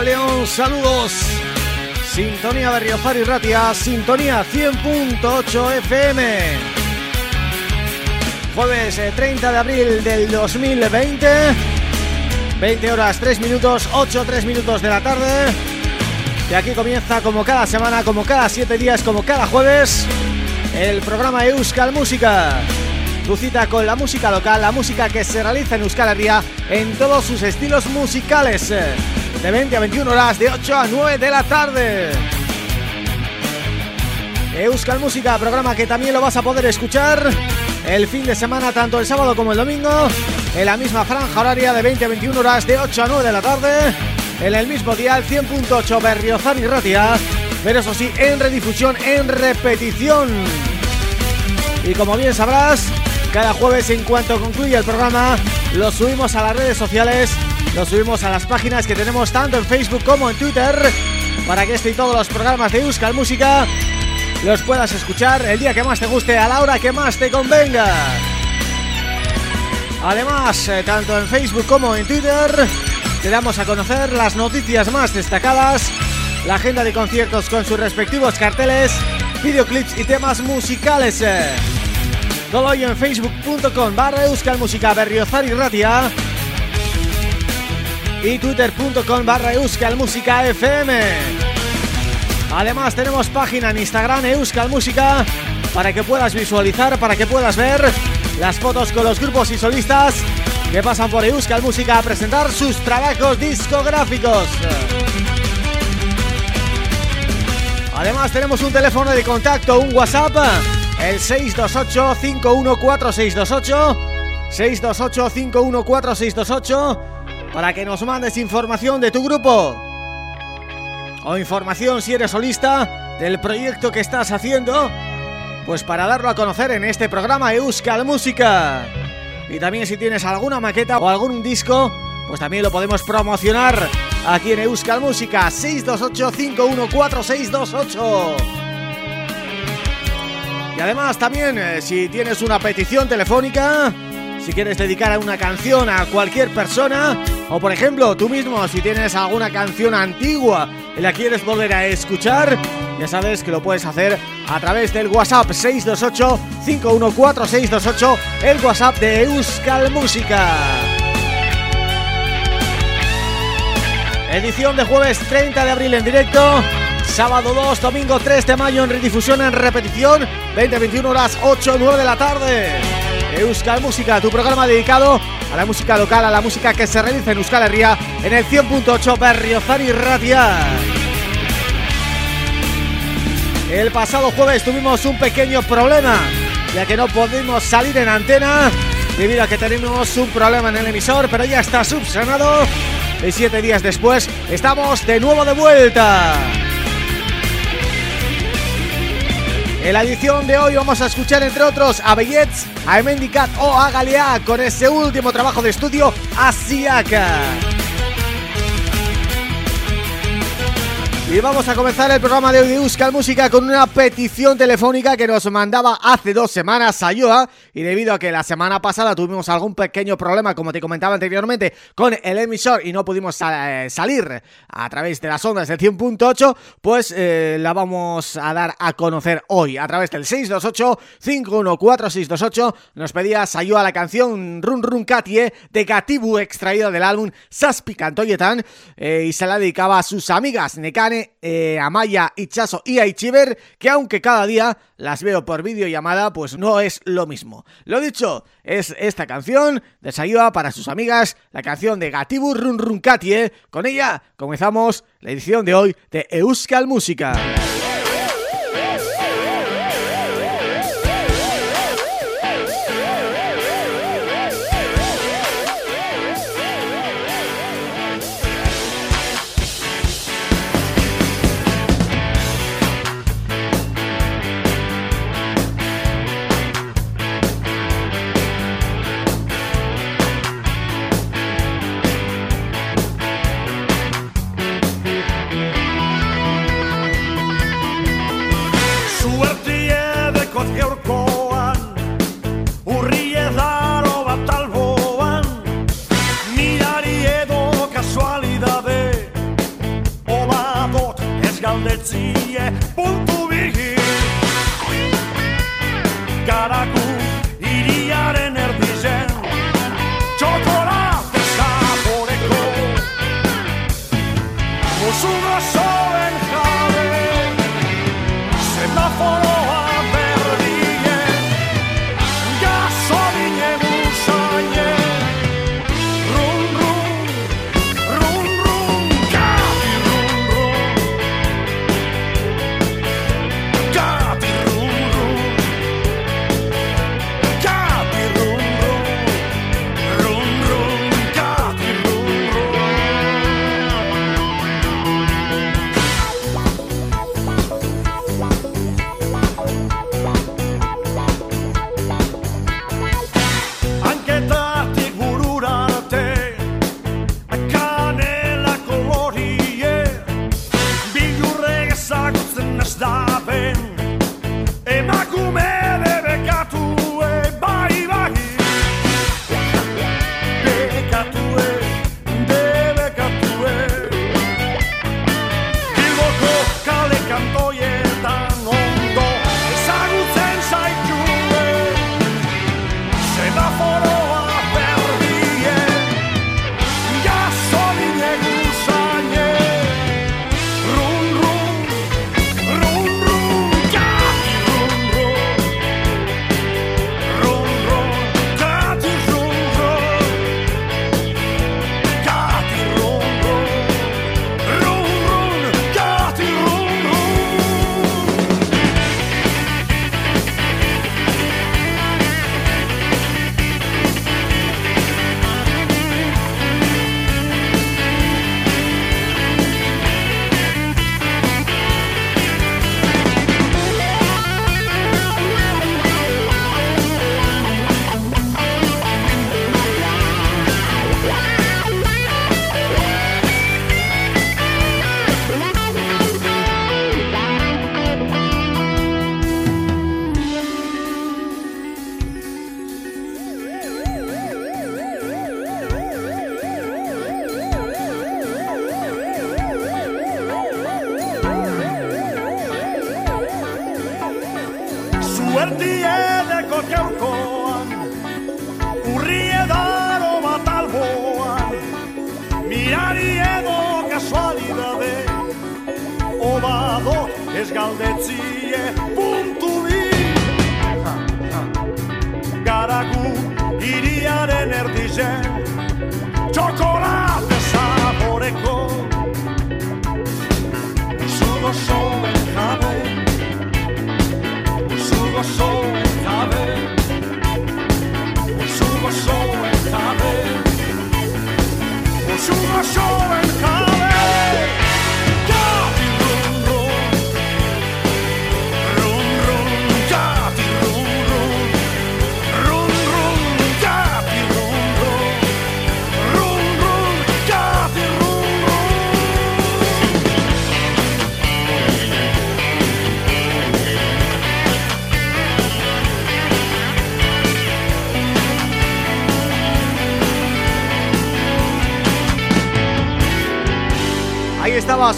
León, saludos. Sintonía Berriozar y Ratia, Sintonía 100.8 FM. Jueves 30 eh, de abril del 2020. 20 horas 3 minutos, 8 3 minutos de la tarde. Y aquí comienza como cada semana, como cada 7 días, como cada jueves, el programa Euskal Música. Tu cita con la música local, la música que se realiza en Euskal Herria en todos sus estilos musicales de 20 a 21 horas, de 8 a 9 de la tarde. Euskal Música, programa que también lo vas a poder escuchar el fin de semana, tanto el sábado como el domingo, en la misma franja horaria de 20 a 21 horas, de 8 a 9 de la tarde, en el mismo día, el 100.8 Berriozar y Ratia, pero eso sí, en redifusión, en repetición. Y como bien sabrás, cada jueves en cuanto concluye el programa, lo subimos a las redes sociales lo subimos a las páginas que tenemos tanto en Facebook como en Twitter para que este y todos los programas de Euskal Música los puedas escuchar el día que más te guste, a la hora que más te convenga. Además, eh, tanto en Facebook como en Twitter te damos a conocer las noticias más destacadas, la agenda de conciertos con sus respectivos carteles, videoclips y temas musicales. Todo ello en facebook.com barra Euskal Música Berriozar y Ratia y twitter.com barra Euskal Música FM. Además tenemos página en Instagram Euskal Música para que puedas visualizar, para que puedas ver las fotos con los grupos y solistas que pasan por Euskal Música a presentar sus trabajos discográficos. Además tenemos un teléfono de contacto, un WhatsApp, el 628-514628 628-514628 para que nos mandes información de tu grupo. O información si eres solista del proyecto que estás haciendo pues para darlo a conocer en este programa Euskal Música. Y también si tienes alguna maqueta o algún disco pues también lo podemos promocionar aquí en Euskal Música. 628-514628 y además también eh, si tienes una petición telefónica si quieres dedicar una canción a cualquier persona o por ejemplo tú mismo si tienes alguna canción antigua y la quieres volver a escuchar ya sabes que lo puedes hacer a través del WhatsApp 628-514-628 el WhatsApp de Euskal Música. Edición de jueves 30 de abril en directo Sábado 2, domingo 3 de mayo en redifusión, en repetición 20-21 horas 8-9 de la tarde Euskal Música, tu programa dedicado a la música local, a la música que se realiza en Euskal Herria en el 100.8 Berriozar y Ratia. El pasado jueves tuvimos un pequeño problema, ya que no pudimos salir en antena debido a que tenemos un problema en el emisor, pero ya está subsanado y siete días después estamos de nuevo de vuelta. En la edición de hoy vamos a escuchar entre otros a Bellets, a Emendicat o a Galea con ese último trabajo de estudio Asiaka. Y vamos a comenzar el programa de hoy Música con una petición telefónica que nos mandaba hace dos semanas Ayoa y debido a que la semana pasada tuvimos algún pequeño problema, como te comentaba anteriormente, con el emisor y no pudimos eh, salir a través de las ondas del 100.8, pues eh, la vamos a dar a conocer hoy a través del 628-514628. Nos pedía Sayoa la canción Run Run Katie de Gatibu extraída del álbum Saspi Cantoyetan eh, y se la dedicaba a sus amigas Nekane eh, Amaya, Ichazo y Aichiver, que aunque cada día las veo por videollamada, pues no es lo mismo. Lo dicho, es esta canción de Sayua para sus amigas, la canción de Gatibu Run Run Katie. Con ella comenzamos la edición de hoy de Euskal Música. see.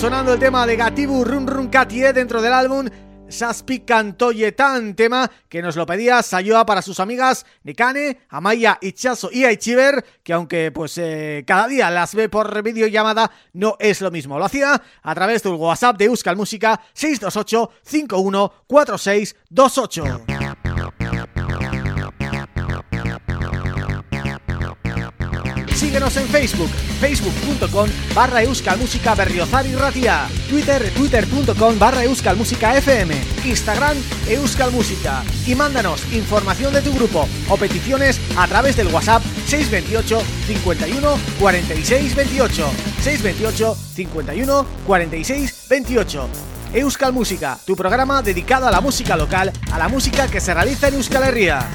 Sonando el tema de Gatibu Run Run Katie dentro del álbum Saspi Cantoyetan, tema que nos lo pedía Sayoa para sus amigas Nekane, Amaya, Ichazo y Aichiver, que aunque pues eh, cada día las ve por videollamada, no es lo mismo. Lo hacía a través del WhatsApp de Euskal Música 628 51 4628. Síguenos en Facebook, facebook.com barra euskalmusica berriozar y ratia, Twitter, twitter.com barra euskalmusica fm, Instagram, euskalmusica y mándanos información de tu grupo o peticiones a través del WhatsApp 628 51 46 28, 628 51 46 28. Euskal Música, tu programa dedicado a la música local, a la música que se realiza en Euskal Herria.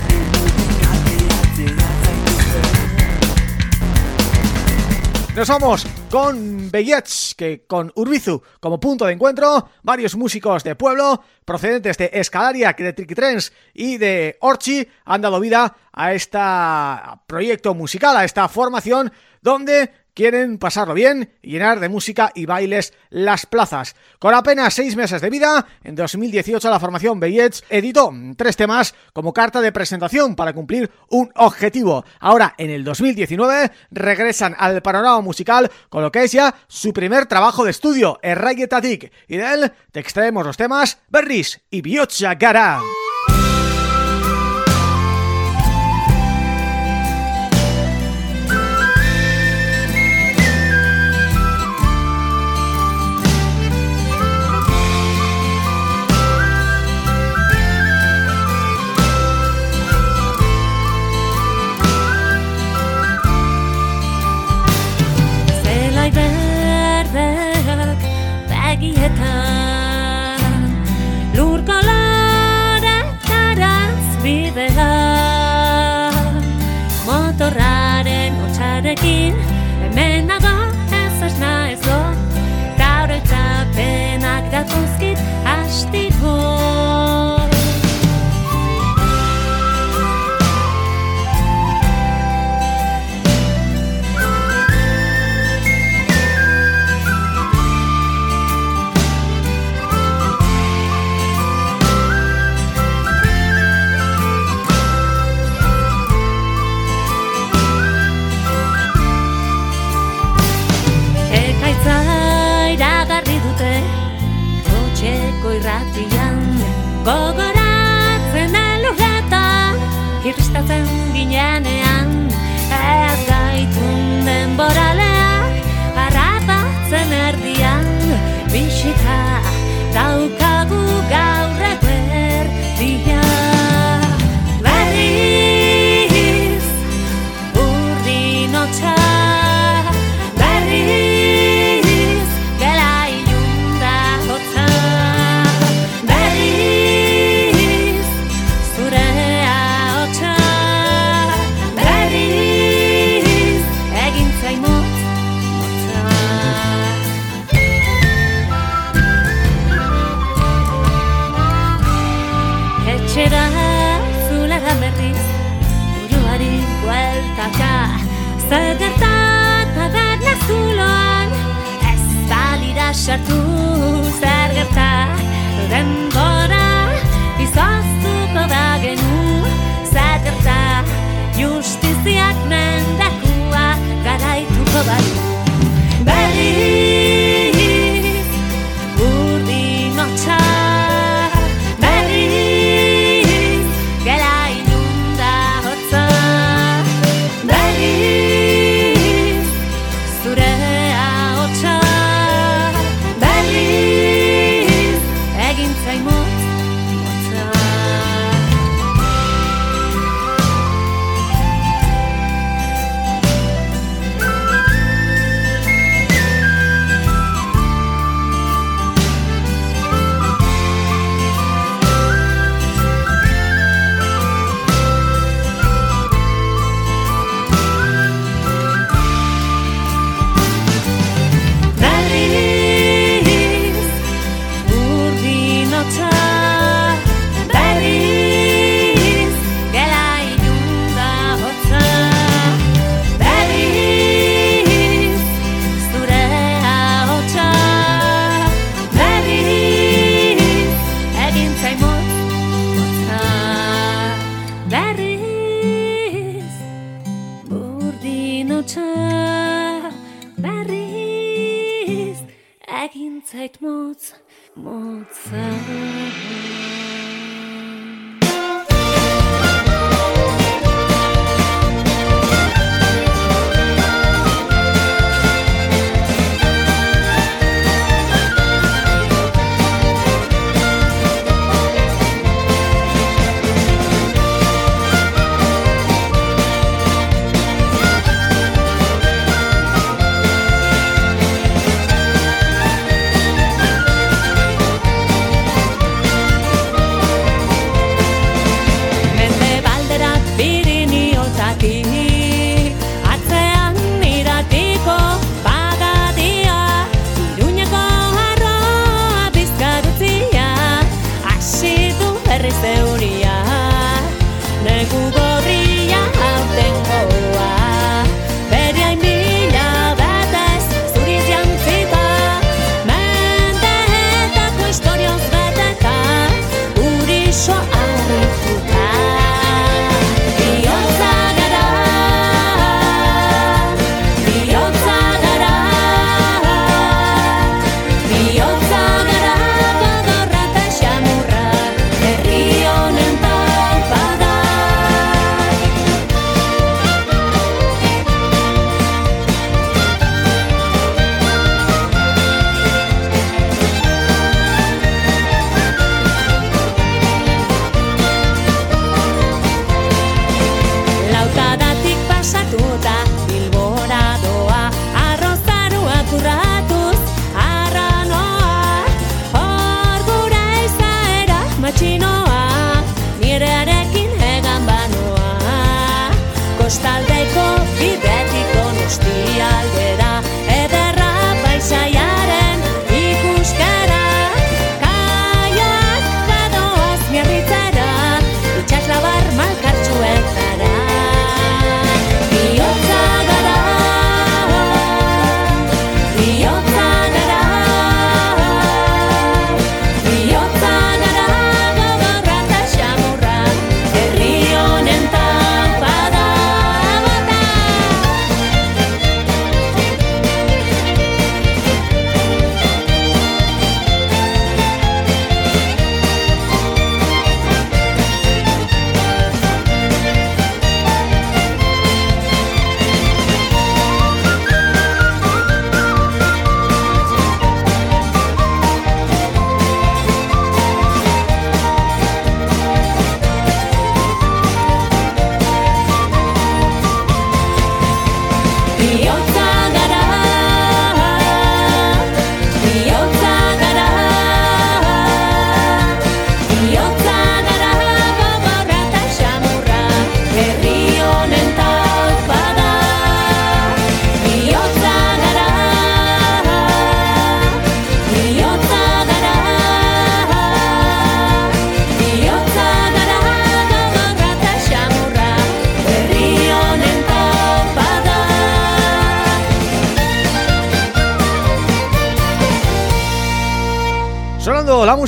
Nos vamos con Bellets, que con Urbizu como punto de encuentro, varios músicos de pueblo procedentes de Escalaria, de Triquitrens y de Orchi han dado vida a este proyecto musical, a esta formación donde quieren pasarlo bien y llenar de música y bailes las plazas. Con apenas seis meses de vida, en 2018 la formación Bellets editó tres temas como carta de presentación para cumplir un objetivo. Ahora, en el 2019, regresan al panorama musical con lo que es ya su primer trabajo de estudio, Erraietatik, y de él te extraemos los temas Berris y Biotcha Gara.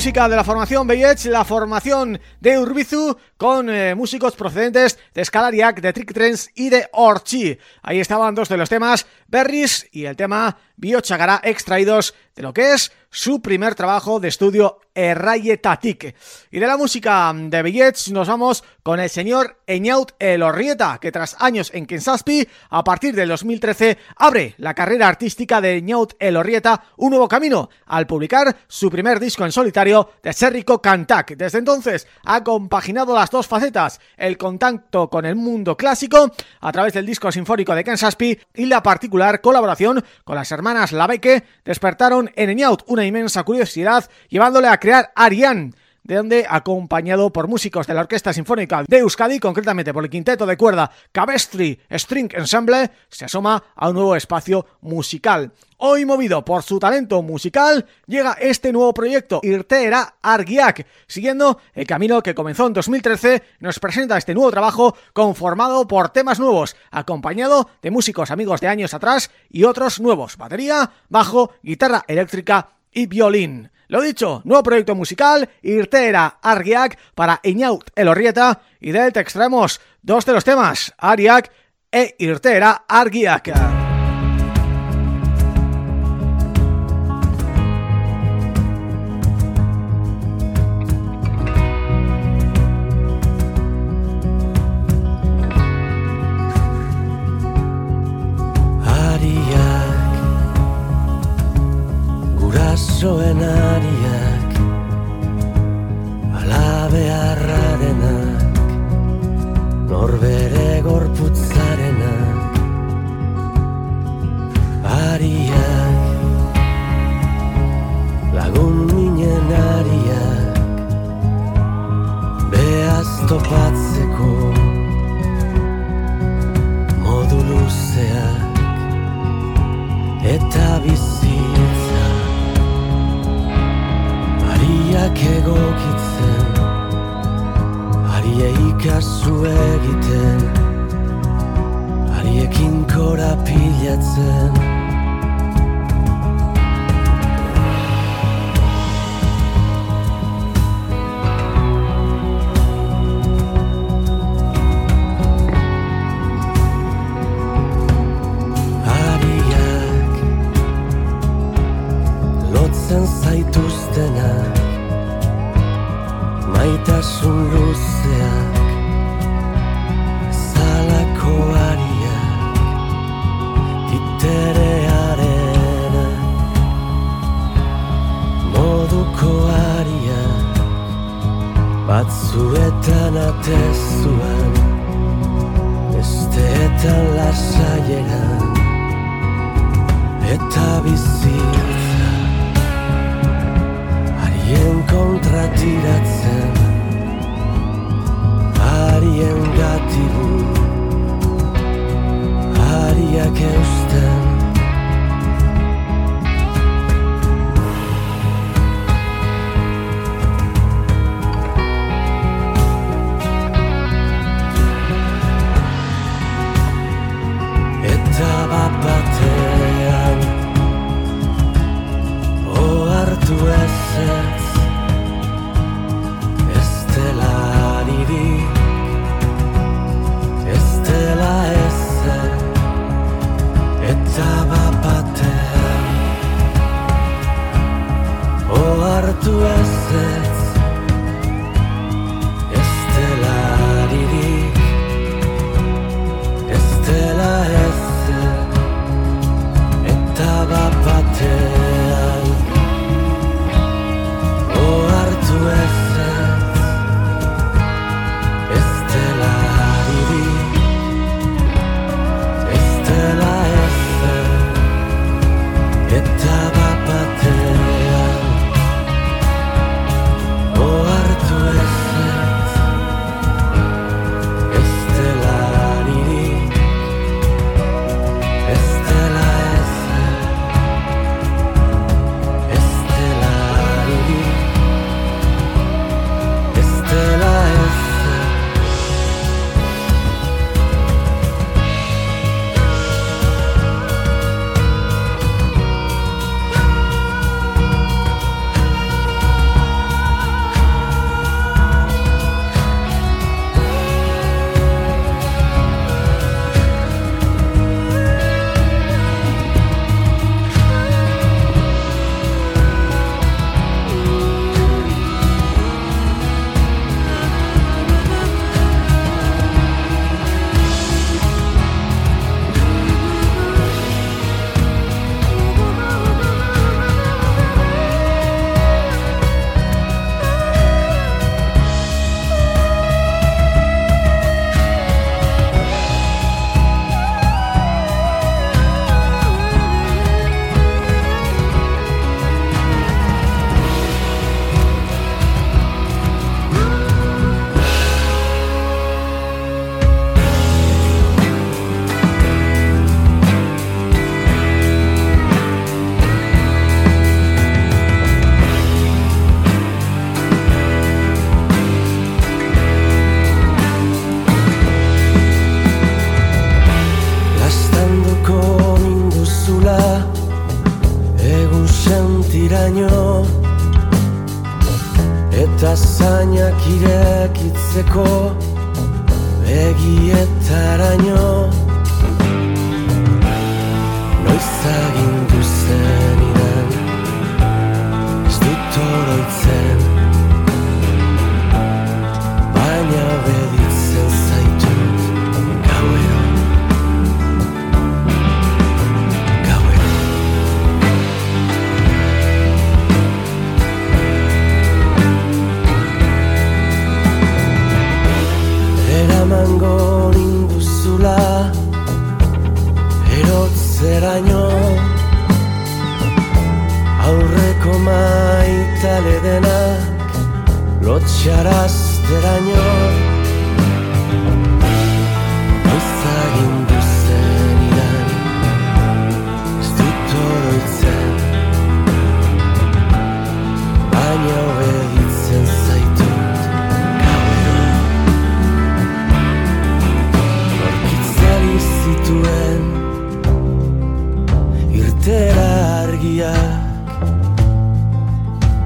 Música de la formación Beyech, la formación de Urbizu con eh, músicos procedentes de Scalariac, de Trick Trends y de Orchi. Ahí estaban dos de los temas, Berries y el tema Biochagara, extraídos de lo que es su primer trabajo de estudio Errayetatik. Y de la música de Bellets nos vamos con el señor Eñaut Elorrieta, que tras años en Kensaspi, a partir del 2013, abre la carrera artística de Eñaut Elorrieta un nuevo camino, al publicar su primer disco en solitario de Serrico Cantac. Desde entonces ha compaginado las dos facetas, el contacto con el mundo clásico a través del disco sinfónico de Kensaspi y la particular colaboración con las hermanas Labeque despertaron en Eñaut una inmensa curiosidad llevándole a crear Ariane de donde, acompañado por músicos de la Orquesta Sinfónica de Euskadi, concretamente por el quinteto de cuerda Cabestri String Ensemble, se asoma a un nuevo espacio musical. Hoy movido por su talento musical, llega este nuevo proyecto, Irteera Argiak, siguiendo el camino que comenzó en 2013, nos presenta este nuevo trabajo conformado por temas nuevos, acompañado de músicos amigos de años atrás y otros nuevos, batería, bajo, guitarra eléctrica y violín. Lo dicho, nuevo proyecto musical, Irtera Argiak para Iñaut Elorrieta y del te extraemos dos de los temas, Ariak e Irtera Argiak.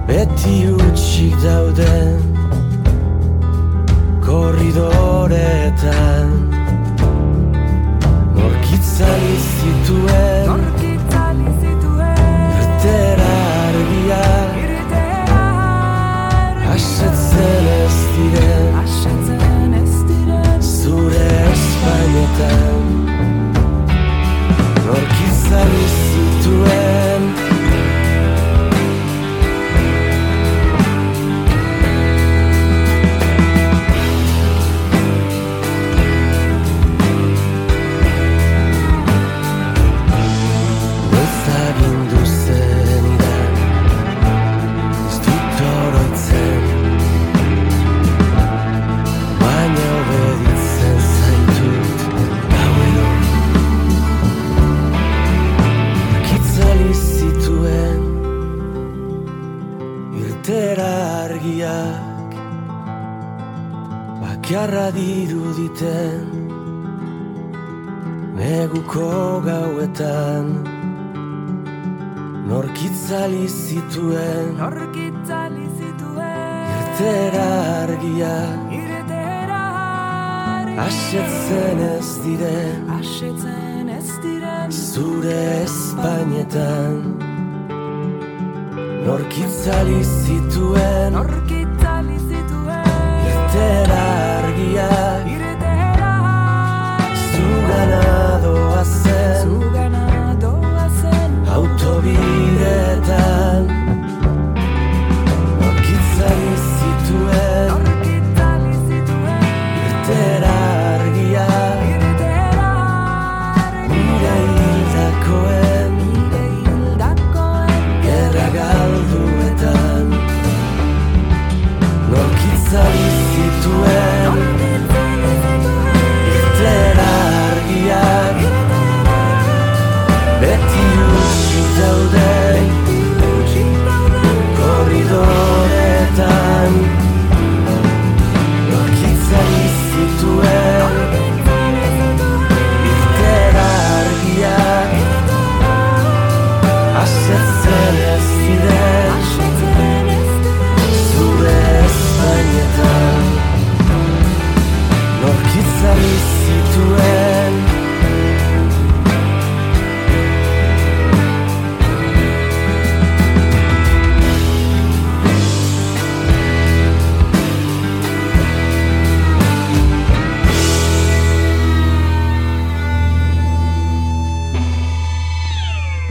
Beti Asetzen ez diren Zure espainetan Norkitzali zituen Irtera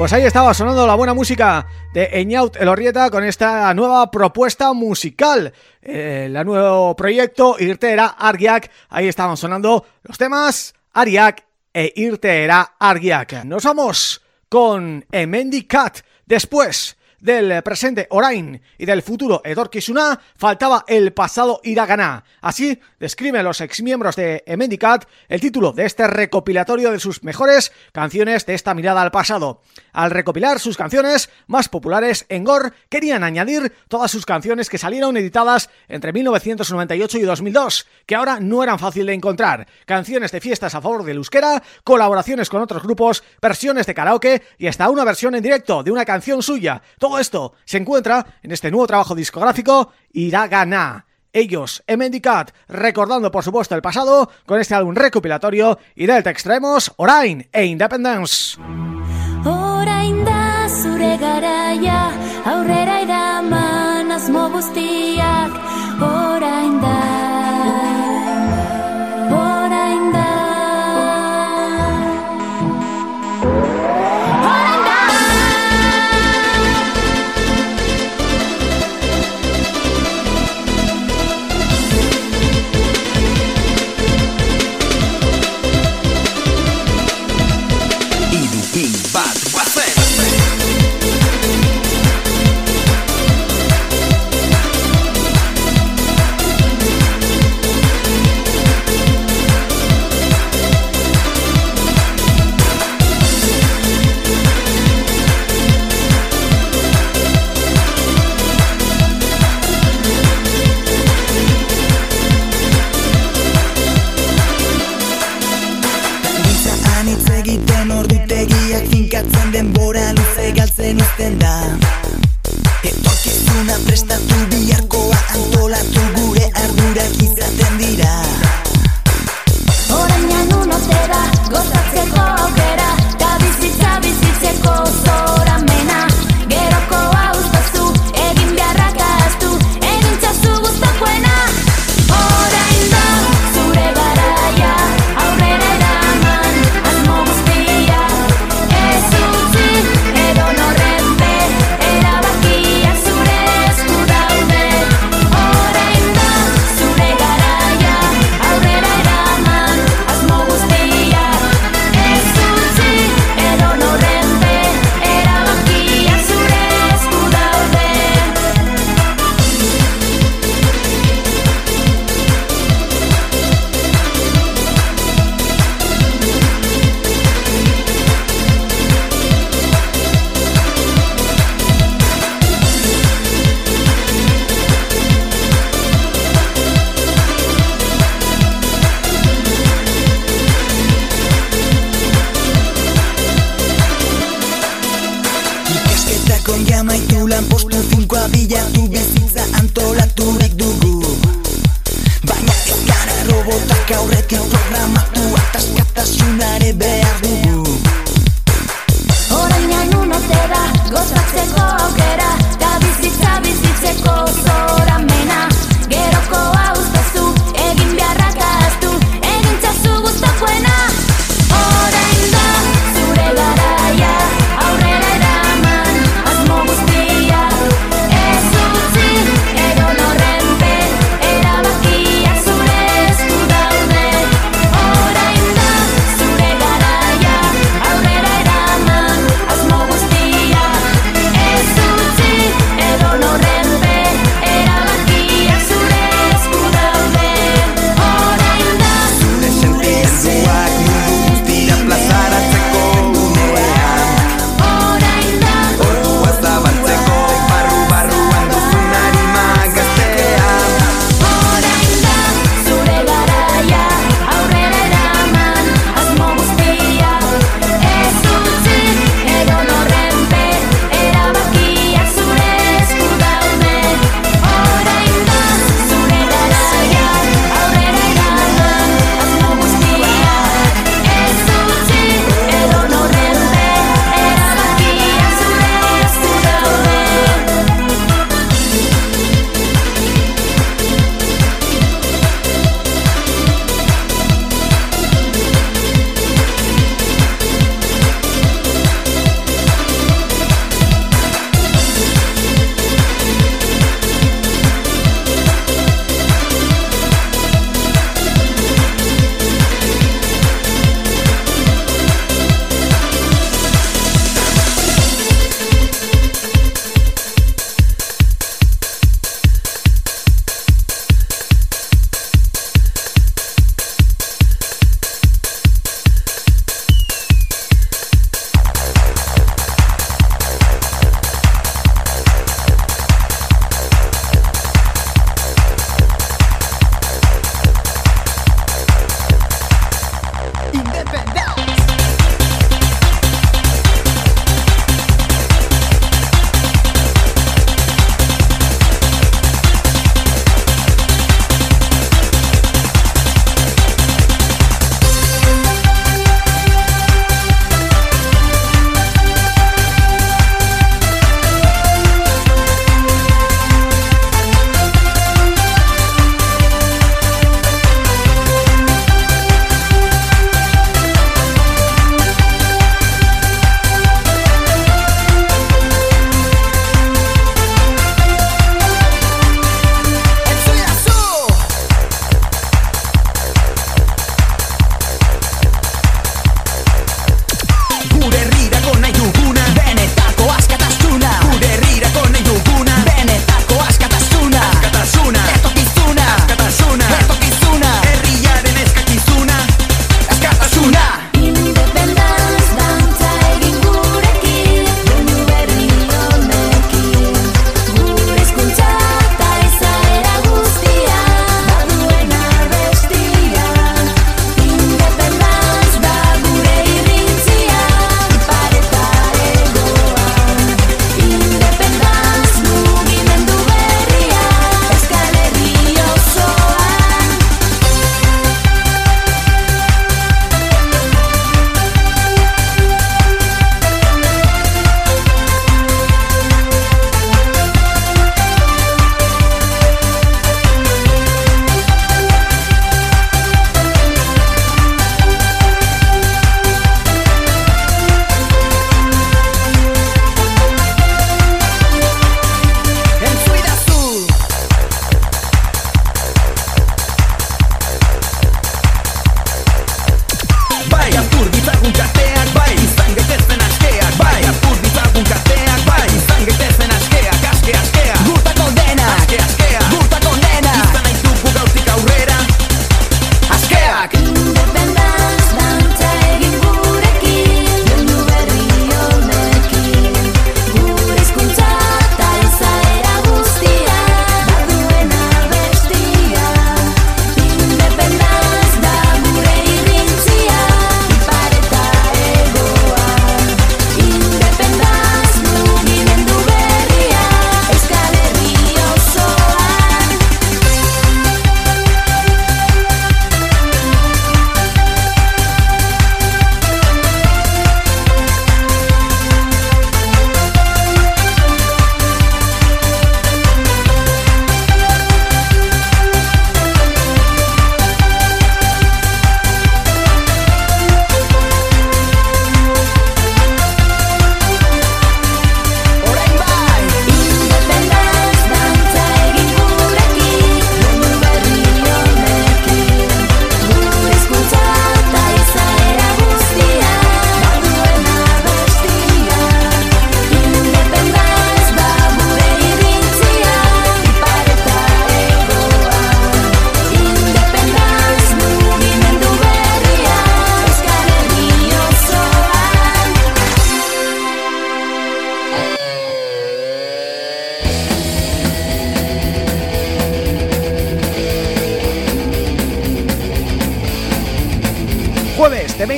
Pues ahí estaba sonando la buena música de Eñaut Elorrieta con esta nueva propuesta musical. Eh, el nuevo proyecto Irtera Argiak. Ahí estaban sonando los temas Ariak e Irtera Argiak. Nos vamos con Emendi Cat. Después del presente Orain y del futuro Edorkisuna, faltaba el pasado Iragana. Así describen los exmiembros de Emendicat el título de este recopilatorio de sus mejores canciones de esta mirada al pasado. Al recopilar sus canciones más populares en Gore, querían añadir todas sus canciones que salieron editadas entre 1998 y 2002, que ahora no eran fácil de encontrar. Canciones de fiestas a favor del euskera, colaboraciones con otros grupos, versiones de karaoke y hasta una versión en directo de una canción suya. Todo esto se encuentra en este nuevo trabajo discográfico Iragana. Ellos, Emendicat, recordando por supuesto el pasado con este álbum recopilatorio y Delta Extremos, Orain e Independence.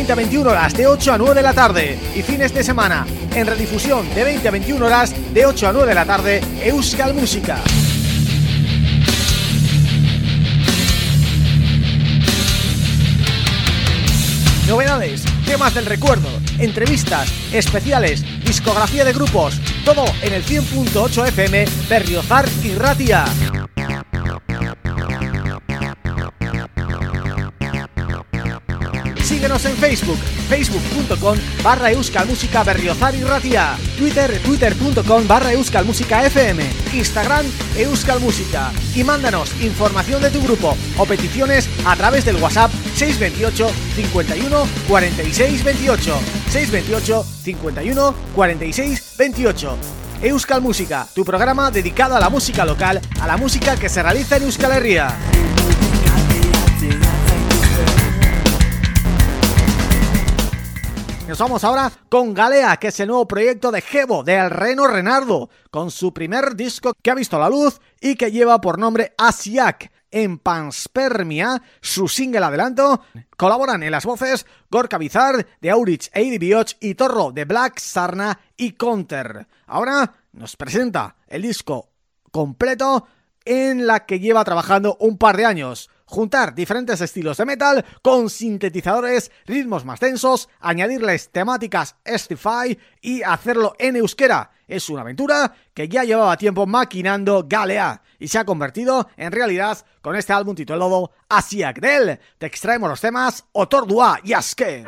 20 a 21 horas de 8 a 9 de la tarde y fines de semana en redifusión de 20 a 21 horas de 8 a 9 de la tarde Euskal Música. Novedades, temas del recuerdo, entrevistas, especiales, discografía de grupos, todo en el 100.8 FM Berriozar y Ratia. Síguenos en Facebook, facebook.com barra Música Berriozar y Ratia. Twitter, twitter.com barra Música FM Instagram, Euskal Música. Y mándanos información de tu grupo o peticiones a través del WhatsApp 628 51 46 28 628 51 46 28 Euskal tu programa dedicado a la música local, a la música que se realiza en Euskal Herria. Nos vamos ahora con Galea, que es el nuevo proyecto de Gebo, de El Reno Renardo, con su primer disco que ha visto la luz y que lleva por nombre Asiak. En Panspermia, su single adelanto, colaboran en las voces Gorka Bizar, de Aurich, Eddie Bioch y Torro, de Black, Sarna y Counter. Ahora nos presenta el disco completo en la que lleva trabajando un par de años juntar diferentes estilos de metal con sintetizadores, ritmos más densos, añadirles temáticas Estify y hacerlo en euskera. Es una aventura que ya llevaba tiempo maquinando Galea y se ha convertido en realidad con este álbum titulado Asiak Del. Te extraemos los temas Otordua y Aske.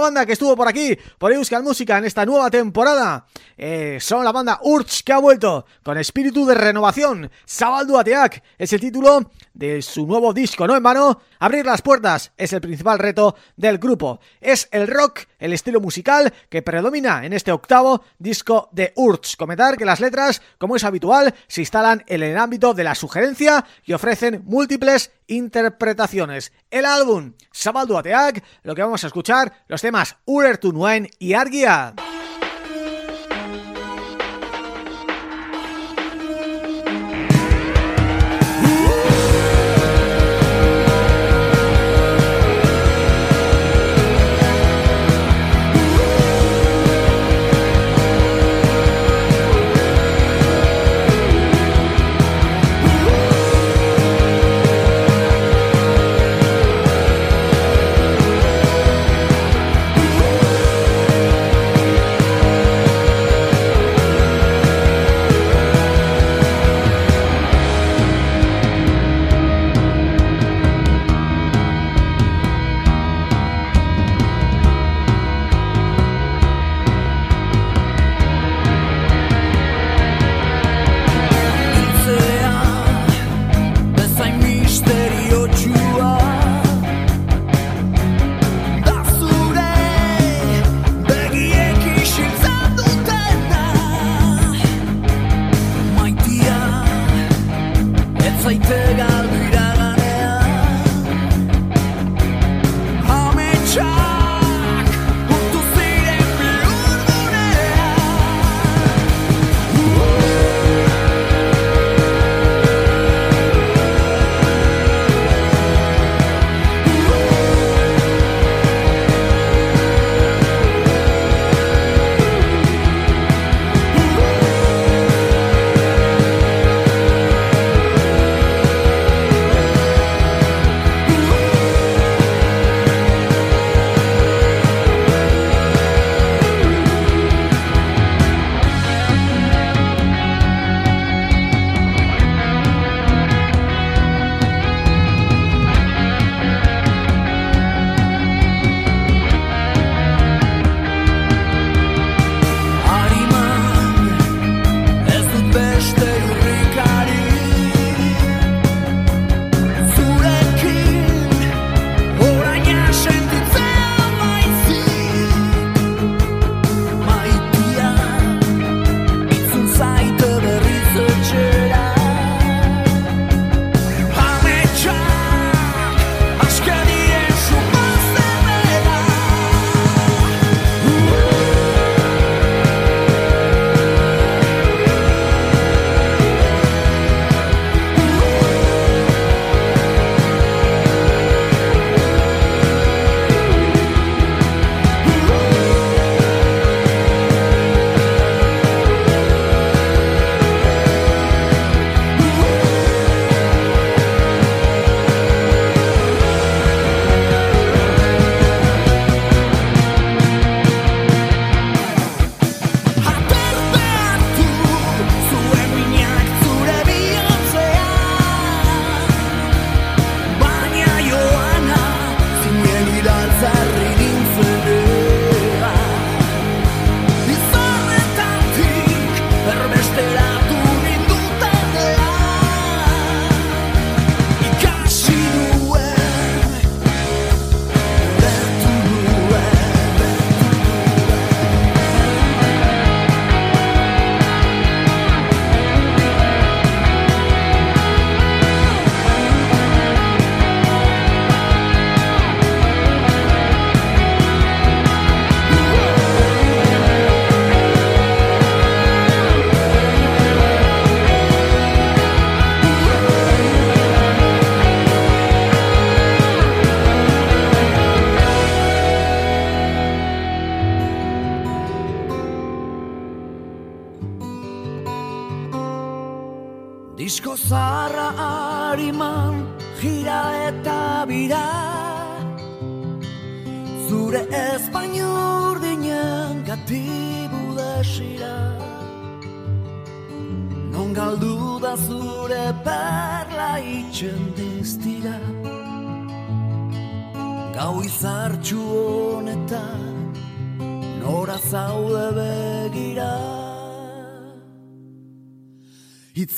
Banda que estuvo por aquí, por Euskal Música en esta nueva temporada. Eh, son la banda Urch que ha vuelto con espíritu de renovación. Sabaldu Ateak es el título de su nuevo disco, ¿no, en vano? Abrir las puertas es el principal reto del grupo. Es el rock, el estilo musical que predomina en este octavo disco de Urch. Comentar que las letras, como es habitual, se instalan en el ámbito de la sugerencia y ofrecen múltiples interpretaciones. El álbum Sabaldu Ateak, lo que vamos a escuchar, los temas Urertunuen y Argia.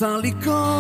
sans les.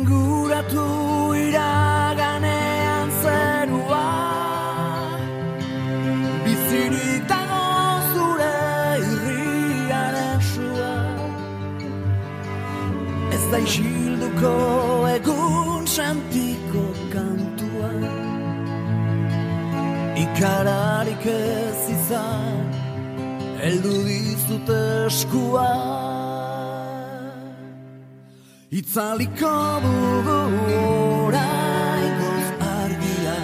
good Itzaliko dugu oraingoz argia.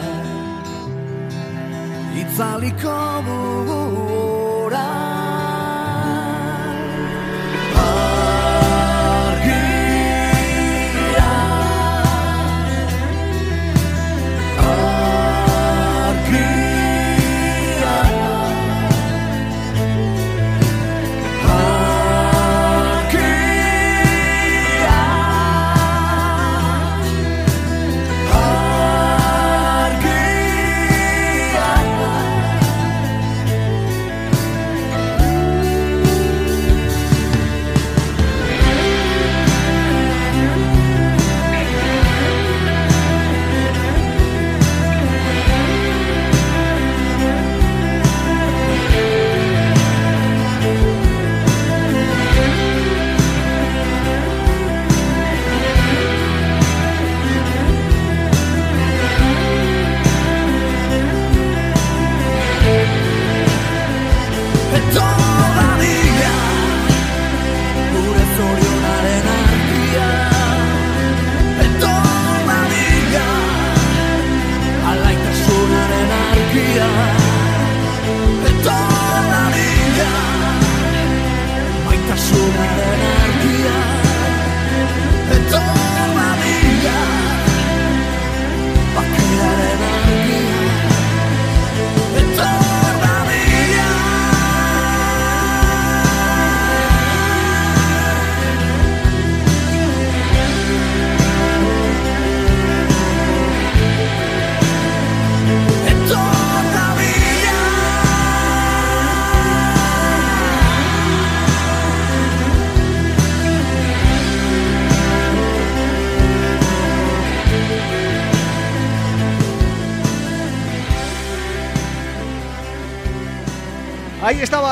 Itzaliko dugu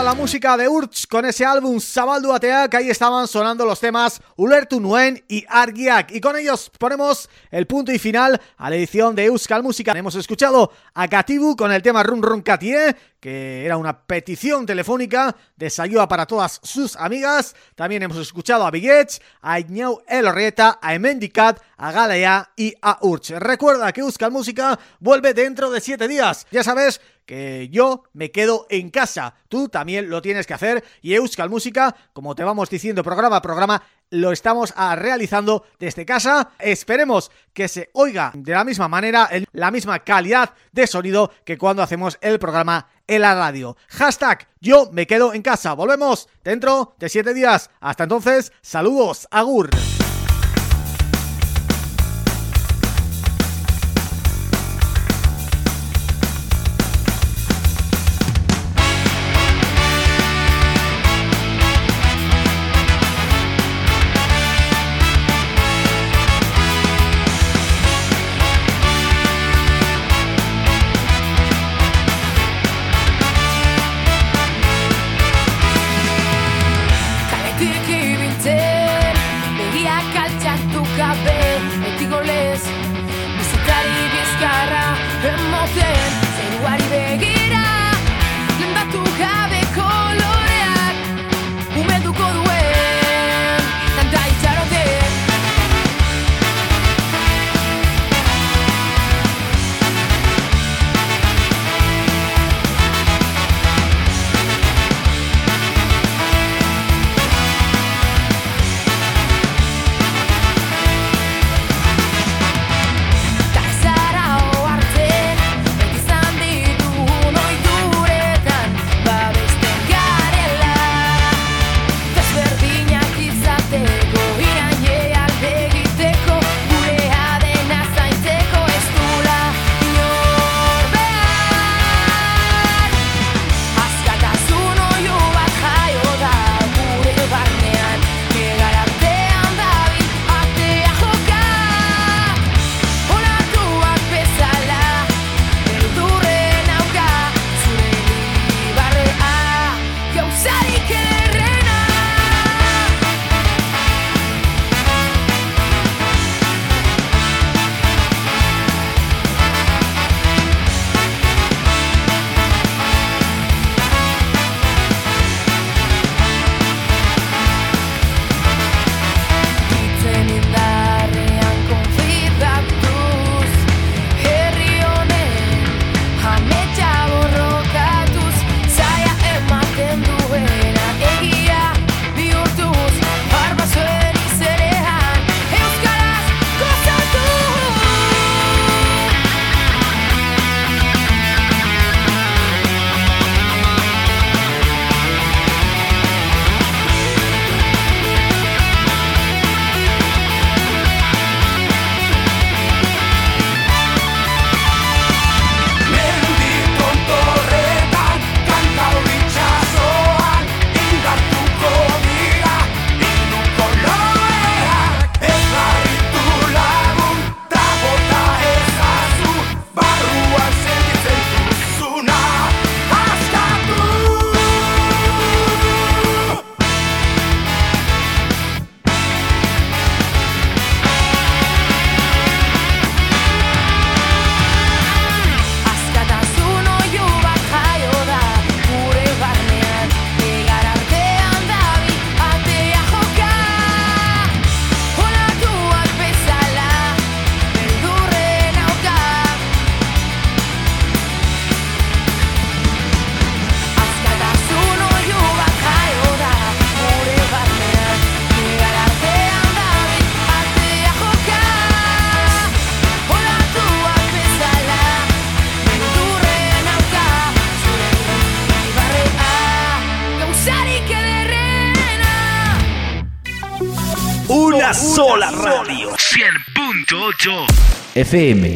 la música de Urch con ese álbum Zabaldu Ateak, ahí estaban sonando los temas Ulertu Nuen y Argiak y con ellos ponemos el punto y final a la edición de Euskal Música. Hemos escuchado a Katibu con el tema Run Run Katie, que era una petición telefónica de Sayua para todas sus amigas. También hemos escuchado a Bigets, a Iñau Elorrieta, a Emendicat, a Galea y a Urch. Recuerda que Euskal Música vuelve dentro de siete días. Ya sabes que yo me quedo en casa. Tú también lo tienes que hacer y Euskal Música, como te vamos diciendo programa a programa, lo estamos ah, realizando desde casa. Esperemos que se oiga de la misma manera, en la misma calidad de sonido que cuando hacemos el programa en la radio. Hashtag yo me quedo en casa. Volvemos dentro de siete días. Hasta entonces, saludos, agur. FM